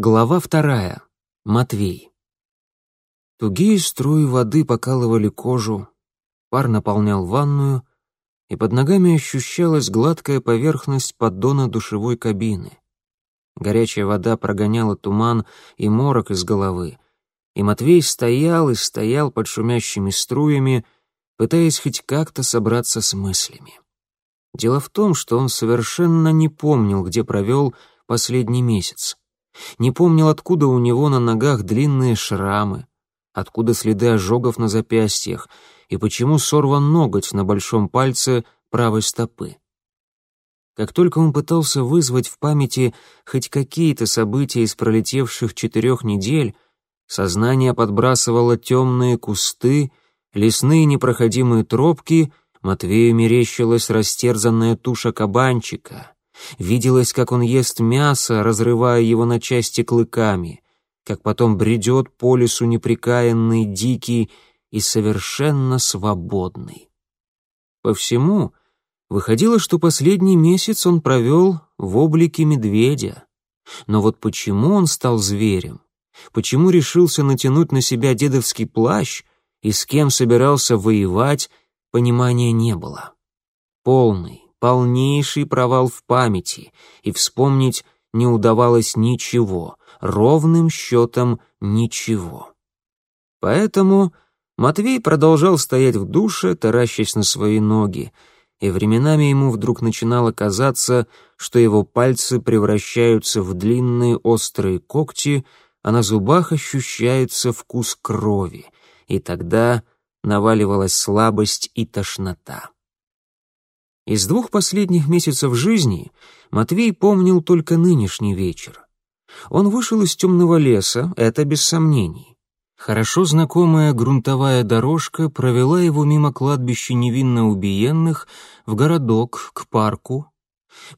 Глава вторая. Матвей. Тугие струи воды покалывали кожу, пар наполнял ванную, и под ногами ощущалась гладкая поверхность поддона душевой кабины. Горячая вода прогоняла туман и морок из головы, и Матвей стоял и стоял под шумящими струями, пытаясь хоть как-то собраться с мыслями. Дело в том, что он совершенно не помнил, где провел последний месяц. Не помнил, откуда у него на ногах длинные шрамы, откуда следы ожогов на запястьях и почему сорван ноготь на большом пальце правой стопы. Как только он пытался вызвать в памяти хоть какие-то события из пролетевших четырех недель, сознание подбрасывало темные кусты, лесные непроходимые тропки, Матвею мерещилась растерзанная туша кабанчика — Виделось, как он ест мясо, разрывая его на части клыками, как потом бредет по лесу неприкаянный, дикий и совершенно свободный. По всему выходило, что последний месяц он провел в облике медведя. Но вот почему он стал зверем? Почему решился натянуть на себя дедовский плащ и с кем собирался воевать, понимания не было. Полный, полнейший провал в памяти, и вспомнить не удавалось ничего, ровным счетом ничего. Поэтому Матвей продолжал стоять в душе, таращась на свои ноги, и временами ему вдруг начинало казаться, что его пальцы превращаются в длинные острые когти, а на зубах ощущается вкус крови, и тогда наваливалась слабость и тошнота. Из двух последних месяцев жизни Матвей помнил только нынешний вечер. Он вышел из темного леса, это без сомнений. Хорошо знакомая грунтовая дорожка провела его мимо кладбища невинно убиенных в городок, к парку.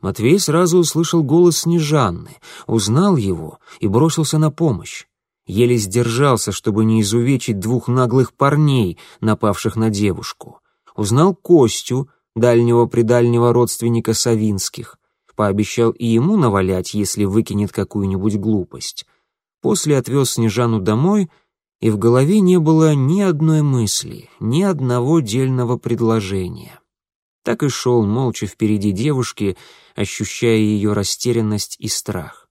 Матвей сразу услышал голос Снежанны, узнал его и бросился на помощь. Еле сдержался, чтобы не изувечить двух наглых парней, напавших на девушку. Узнал Костю, дальнего-предальнего родственника Савинских. Пообещал и ему навалять, если выкинет какую-нибудь глупость. После отвез Снежану домой, и в голове не было ни одной мысли, ни одного дельного предложения. Так и шел молча впереди девушки, ощущая ее растерянность и страх.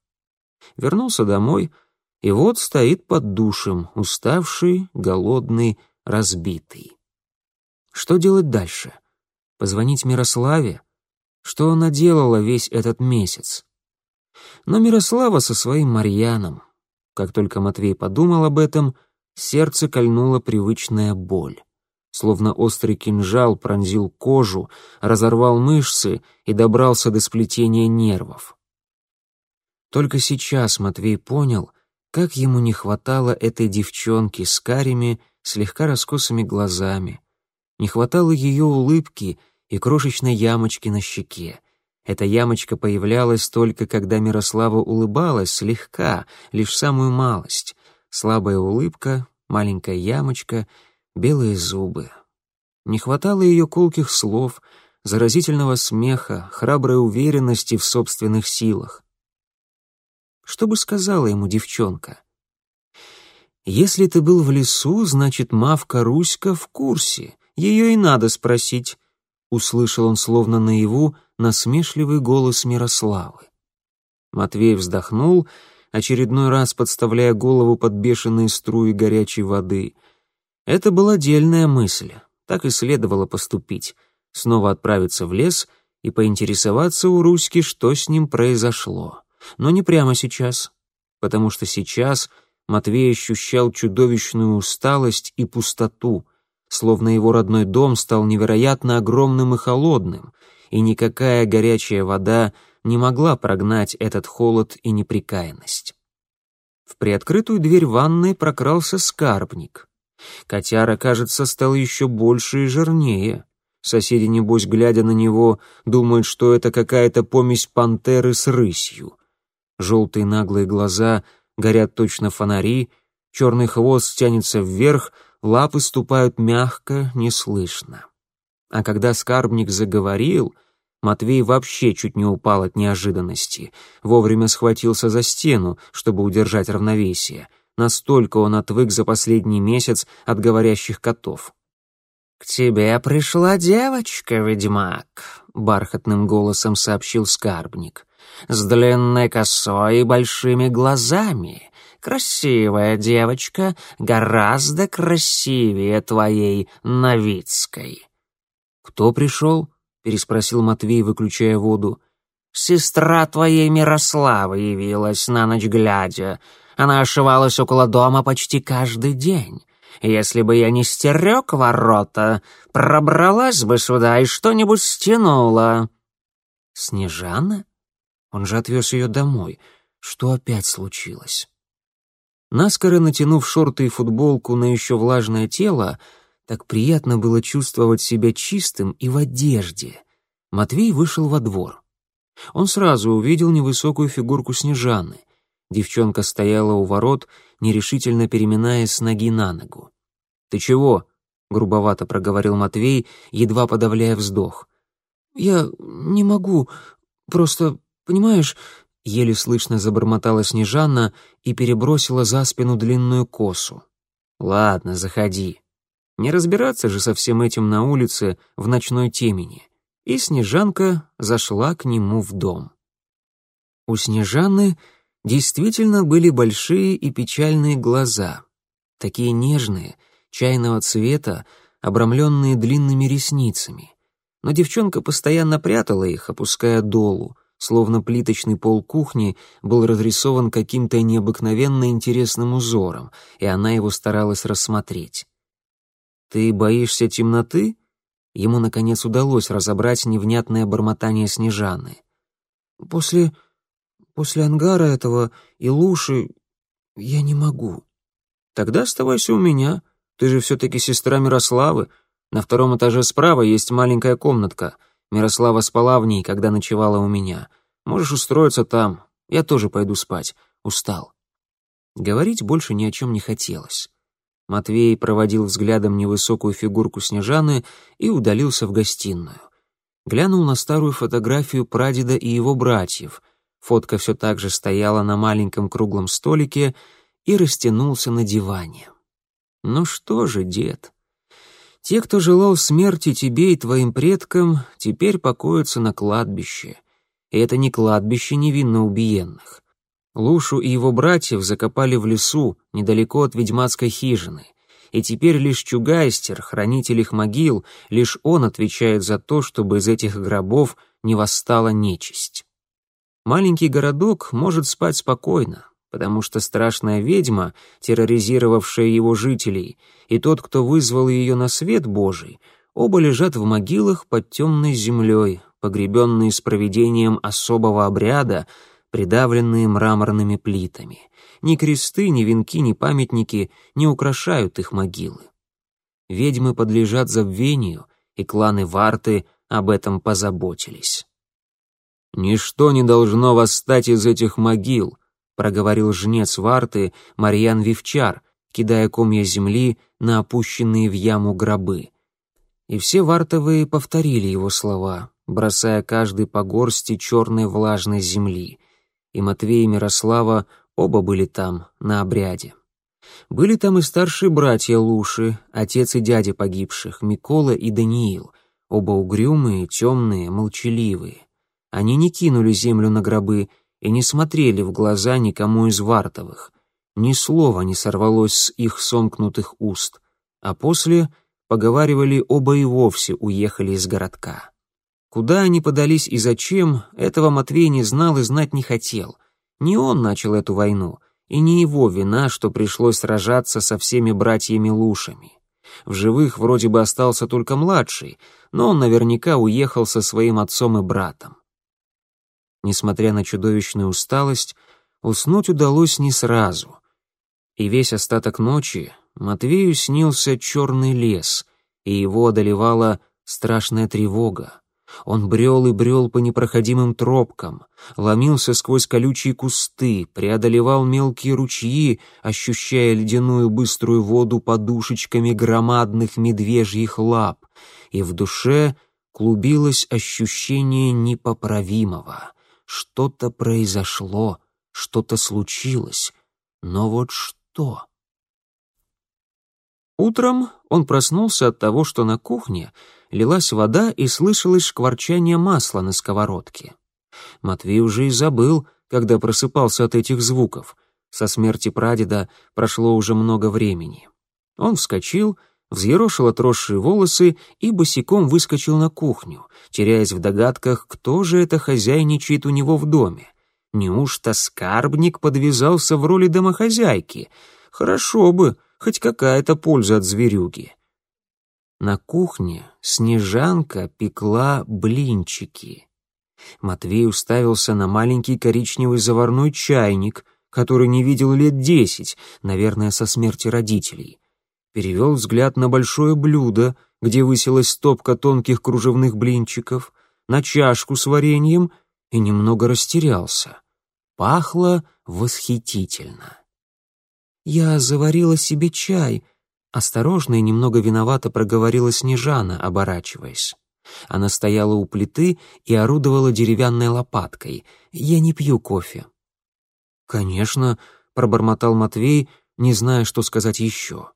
Вернулся домой, и вот стоит под душем, уставший, голодный, разбитый. Что делать дальше? — Позвонить Мирославе? Что она делала весь этот месяц? Но Мирослава со своим Марьяном. Как только Матвей подумал об этом, сердце кольнула привычная боль. Словно острый кинжал пронзил кожу, разорвал мышцы и добрался до сплетения нервов. Только сейчас Матвей понял, как ему не хватало этой девчонки с карими, слегка раскосыми глазами. Не хватало ее улыбки и крошечной ямочки на щеке. Эта ямочка появлялась только когда Мирослава улыбалась слегка, лишь самую малость. Слабая улыбка, маленькая ямочка, белые зубы. Не хватало ее колких слов, заразительного смеха, храброй уверенности в собственных силах. Что бы сказала ему девчонка? «Если ты был в лесу, значит, Мавка Руська в курсе. Ее и надо спросить услышал он словно наяву насмешливый голос Мирославы. Матвей вздохнул, очередной раз подставляя голову под бешеные струи горячей воды. Это была дельная мысль, так и следовало поступить, снова отправиться в лес и поинтересоваться у Руськи, что с ним произошло. Но не прямо сейчас, потому что сейчас Матвей ощущал чудовищную усталость и пустоту — словно его родной дом стал невероятно огромным и холодным, и никакая горячая вода не могла прогнать этот холод и неприкаянность. В приоткрытую дверь ванной прокрался скарбник. Котяра, кажется, стал еще больше и жирнее. Соседи, небось, глядя на него, думают, что это какая-то помесь пантеры с рысью. Желтые наглые глаза горят точно фонари, черный хвост тянется вверх — лапы ступают мягко, неслышно. А когда скарбник заговорил, Матвей вообще чуть не упал от неожиданности. Вовремя схватился за стену, чтобы удержать равновесие. Настолько он отвык за последний месяц от говорящих котов. «К тебе пришла девочка, ведьмак», — бархатным голосом сообщил скарбник. «С длинной косой и большими глазами. Красивая девочка, гораздо красивее твоей Новицкой». «Кто пришел?» — переспросил Матвей, выключая воду. «Сестра твоей Мирославы явилась на ночь глядя. Она ошивалась около дома почти каждый день. Если бы я не стерег ворота, пробралась бы сюда и что-нибудь стянула». «Снежана? Он же отвез ее домой. Что опять случилось?» Наскоро натянув шорты и футболку на еще влажное тело, так приятно было чувствовать себя чистым и в одежде. Матвей вышел во двор. Он сразу увидел невысокую фигурку Снежаны. Девчонка стояла у ворот, нерешительно переминаясь с ноги на ногу. «Ты чего?» — грубовато проговорил Матвей, едва подавляя вздох. «Я не могу. Просто, понимаешь...» Еле слышно забормотала Снежана и перебросила за спину длинную косу. «Ладно, заходи», не разбираться же со всем этим на улице в ночной темени. И Снежанка зашла к нему в дом. У Снежаны действительно были большие и печальные глаза, такие нежные, чайного цвета, обрамленные длинными ресницами. Но девчонка постоянно прятала их, опуская долу, словно плиточный пол кухни был разрисован каким-то необыкновенно интересным узором, и она его старалась рассмотреть. «Ты боишься темноты?» Ему, наконец, удалось разобрать невнятное бормотание Снежаны. «После... после ангара этого и луши я не могу». «Тогда оставайся у меня. Ты же все-таки сестра Мирославы. На втором этаже справа есть маленькая комнатка. Мирослава спала в ней, когда ночевала у меня. Можешь устроиться там. Я тоже пойду спать. Устал». Говорить больше ни о чем не хотелось. Матвей проводил взглядом невысокую фигурку Снежаны и удалился в гостиную. Глянул на старую фотографию прадеда и его братьев. Фотка все так же стояла на маленьком круглом столике и растянулся на диване. «Ну что же, дед, те, кто желал смерти тебе и твоим предкам, теперь покоятся на кладбище. И это не кладбище невинно убиенных. Лушу и его братьев закопали в лесу, недалеко от ведьмацкой хижины. И теперь лишь Чугайстер, хранитель их могил, лишь он отвечает за то, чтобы из этих гробов не восстала нечисть. Маленький городок может спать спокойно, потому что страшная ведьма, терроризировавшая его жителей, и тот, кто вызвал ее на свет Божий, оба лежат в могилах под темной землей, погребенные с проведением особого обряда, придавленные мраморными плитами. Ни кресты, ни венки, ни памятники не украшают их могилы. Ведьмы подлежат забвению, и кланы Варты об этом позаботились. «Ничто не должно восстать из этих могил», — проговорил жнец Варты Марьян Вивчар, кидая комья земли на опущенные в яму гробы. И все вартовые повторили его слова, бросая каждый по горсти черной влажной земли и Матвей и Мирослава оба были там, на обряде. Были там и старшие братья Луши, отец и дядя погибших, Микола и Даниил, оба угрюмые, темные, молчаливые. Они не кинули землю на гробы и не смотрели в глаза никому из вартовых. Ни слова не сорвалось с их сомкнутых уст, а после поговаривали оба и вовсе уехали из городка. Куда они подались и зачем, этого Матвей не знал и знать не хотел. Не он начал эту войну, и не его вина, что пришлось сражаться со всеми братьями-лушами. В живых вроде бы остался только младший, но он наверняка уехал со своим отцом и братом. Несмотря на чудовищную усталость, уснуть удалось не сразу. И весь остаток ночи Матвею снился черный лес, и его одолевала страшная тревога. Он брел и брел по непроходимым тропкам, ломился сквозь колючие кусты, преодолевал мелкие ручьи, ощущая ледяную быструю воду подушечками громадных медвежьих лап, и в душе клубилось ощущение непоправимого. Что-то произошло, что-то случилось. Но вот что? Утром он проснулся от того, что на кухне лилась вода и слышалось шкварчание масла на сковородке. Матвей уже и забыл, когда просыпался от этих звуков. Со смерти прадеда прошло уже много времени. Он вскочил, взъерошил отросшие волосы и босиком выскочил на кухню, теряясь в догадках, кто же это хозяйничает у него в доме. Неужто скарбник подвязался в роли домохозяйки? Хорошо бы, хоть какая-то польза от зверюги. На кухне Снежанка пекла блинчики. Матвей уставился на маленький коричневый заварной чайник, который не видел лет десять, наверное, со смерти родителей. Перевел взгляд на большое блюдо, где высилась стопка тонких кружевных блинчиков, на чашку с вареньем и немного растерялся. Пахло восхитительно. «Я заварила себе чай», — осторожно и немного виновато проговорила Снежана, оборачиваясь. Она стояла у плиты и орудовала деревянной лопаткой. «Я не пью кофе». «Конечно», — пробормотал Матвей, не зная, что сказать еще.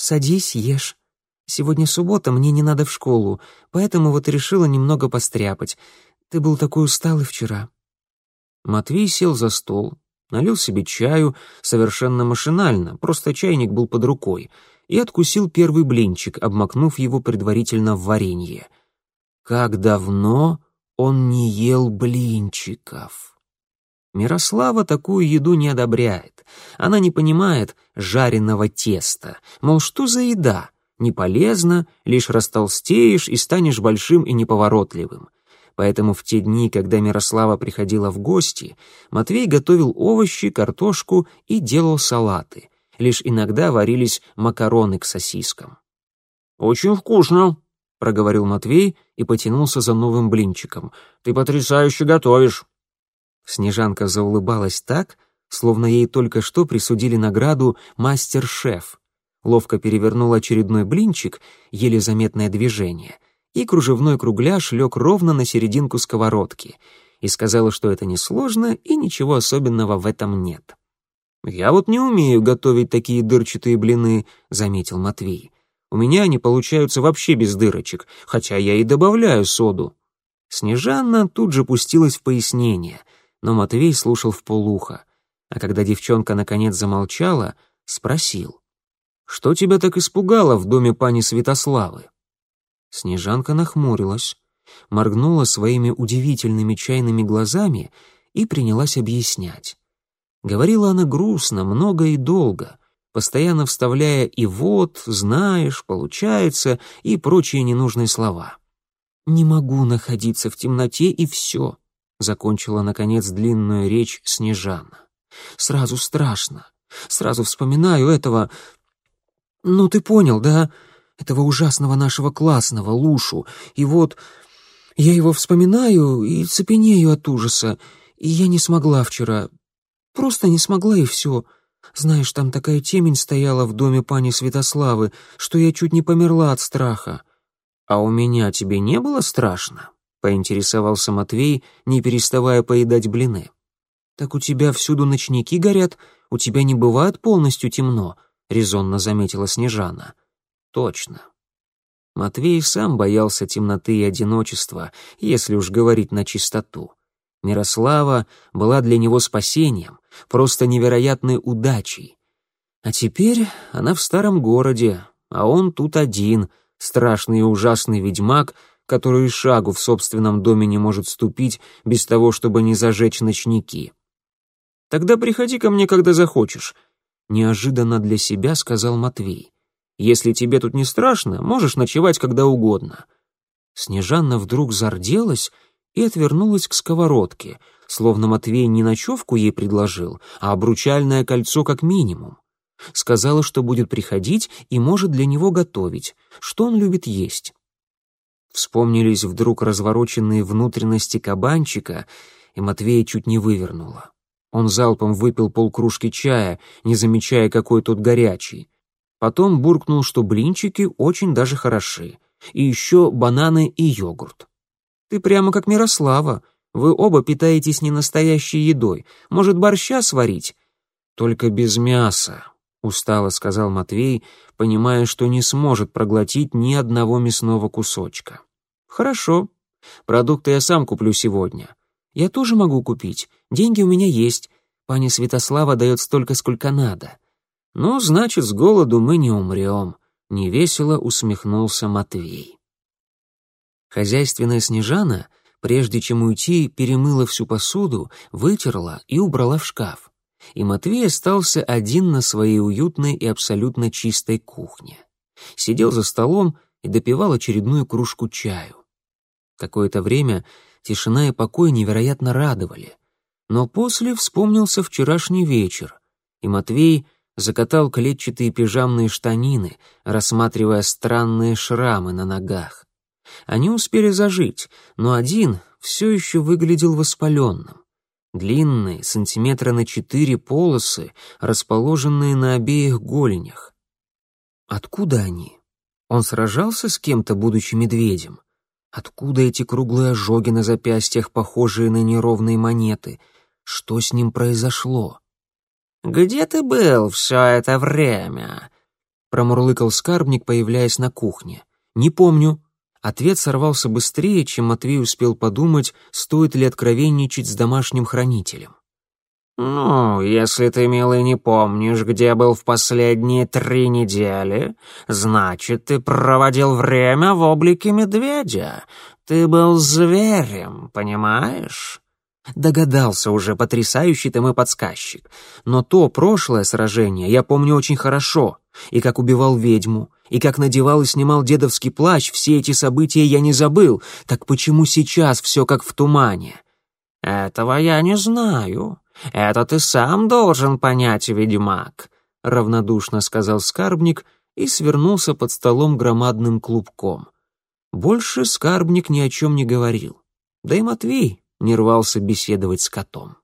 «Садись, ешь. Сегодня суббота, мне не надо в школу, поэтому вот решила немного постряпать. Ты был такой усталый вчера». Матвей сел за стол, налил себе чаю совершенно машинально, просто чайник был под рукой, и откусил первый блинчик, обмакнув его предварительно в варенье. Как давно он не ел блинчиков. Мирослава такую еду не одобряет. Она не понимает жареного теста. Мол, что за еда? Не полезно, лишь растолстеешь и станешь большим и неповоротливым. Поэтому в те дни, когда Мирослава приходила в гости, Матвей готовил овощи, картошку и делал салаты. Лишь иногда варились макароны к сосискам. «Очень вкусно», — проговорил Матвей и потянулся за новым блинчиком. «Ты потрясающе готовишь!» Снежанка заулыбалась так, словно ей только что присудили награду «Мастер-шеф». Ловко перевернул очередной блинчик, еле заметное движение, и кружевной кругляш лег ровно на серединку сковородки, и сказала, что это несложно и ничего особенного в этом нет. «Я вот не умею готовить такие дырчатые блины», — заметил Матвей. У меня они получаются вообще без дырочек, хотя я и добавляю соду». Снежанна тут же пустилась в пояснение, но Матвей слушал в полухо, а когда девчонка наконец замолчала, спросил. «Что тебя так испугало в доме пани Святославы?» Снежанка нахмурилась, моргнула своими удивительными чайными глазами и принялась объяснять. Говорила она грустно, много и долго, постоянно вставляя «и вот», «знаешь», «получается» и прочие ненужные слова. «Не могу находиться в темноте, и все», — закончила, наконец, длинную речь Снежана. «Сразу страшно. Сразу вспоминаю этого... Ну, ты понял, да? Этого ужасного нашего классного, Лушу. И вот я его вспоминаю и цепенею от ужаса. И я не смогла вчера. Просто не смогла, и все. Знаешь, там такая темень стояла в доме пани Святославы, что я чуть не померла от страха. А у меня тебе не было страшно? Поинтересовался Матвей, не переставая поедать блины. Так у тебя всюду ночники горят, у тебя не бывает полностью темно, резонно заметила Снежана. Точно. Матвей сам боялся темноты и одиночества, если уж говорить на чистоту. Мирослава была для него спасением, просто невероятной удачей. А теперь она в старом городе, а он тут один, страшный и ужасный ведьмак, который шагу в собственном доме не может ступить без того, чтобы не зажечь ночники. «Тогда приходи ко мне, когда захочешь», — неожиданно для себя сказал Матвей. «Если тебе тут не страшно, можешь ночевать когда угодно». Снежанна вдруг зарделась и отвернулась к сковородке, словно Матвей не ночевку ей предложил, а обручальное кольцо как минимум. Сказала, что будет приходить и может для него готовить, что он любит есть. Вспомнились вдруг развороченные внутренности кабанчика, и Матвея чуть не вывернуло. Он залпом выпил полкружки чая, не замечая, какой тот горячий. Потом буркнул, что блинчики очень даже хороши, и еще бананы и йогурт. Ты прямо как Мирослава. Вы оба питаетесь не настоящей едой. Может, борща сварить? Только без мяса, устало сказал Матвей, понимая, что не сможет проглотить ни одного мясного кусочка. Хорошо. Продукты я сам куплю сегодня. Я тоже могу купить. Деньги у меня есть. Паня Святослава дает столько, сколько надо. Ну, значит, с голоду мы не умрем. Невесело усмехнулся Матвей. Хозяйственная Снежана, прежде чем уйти, перемыла всю посуду, вытерла и убрала в шкаф. И Матвей остался один на своей уютной и абсолютно чистой кухне. Сидел за столом и допивал очередную кружку чаю. Какое-то время тишина и покой невероятно радовали. Но после вспомнился вчерашний вечер, и Матвей закатал клетчатые пижамные штанины, рассматривая странные шрамы на ногах. Они успели зажить, но один все еще выглядел воспаленным. Длинные, сантиметра на четыре полосы, расположенные на обеих голенях. Откуда они? Он сражался с кем-то, будучи медведем? Откуда эти круглые ожоги на запястьях, похожие на неровные монеты? Что с ним произошло? «Где ты был все это время?» Промурлыкал скарбник, появляясь на кухне. «Не помню». Ответ сорвался быстрее, чем Матвей успел подумать, стоит ли откровенничать с домашним хранителем. «Ну, если ты, милый, не помнишь, где был в последние три недели, значит, ты проводил время в облике медведя. Ты был зверем, понимаешь?» Догадался уже, потрясающий ты мой подсказчик. Но то прошлое сражение я помню очень хорошо. И как убивал ведьму, и как надевал и снимал дедовский плащ, все эти события я не забыл. Так почему сейчас все как в тумане? Этого я не знаю. Это ты сам должен понять, ведьмак, равнодушно сказал скарбник и свернулся под столом громадным клубком. Больше скарбник ни о чем не говорил. Да и Матвей не рвался беседовать с котом.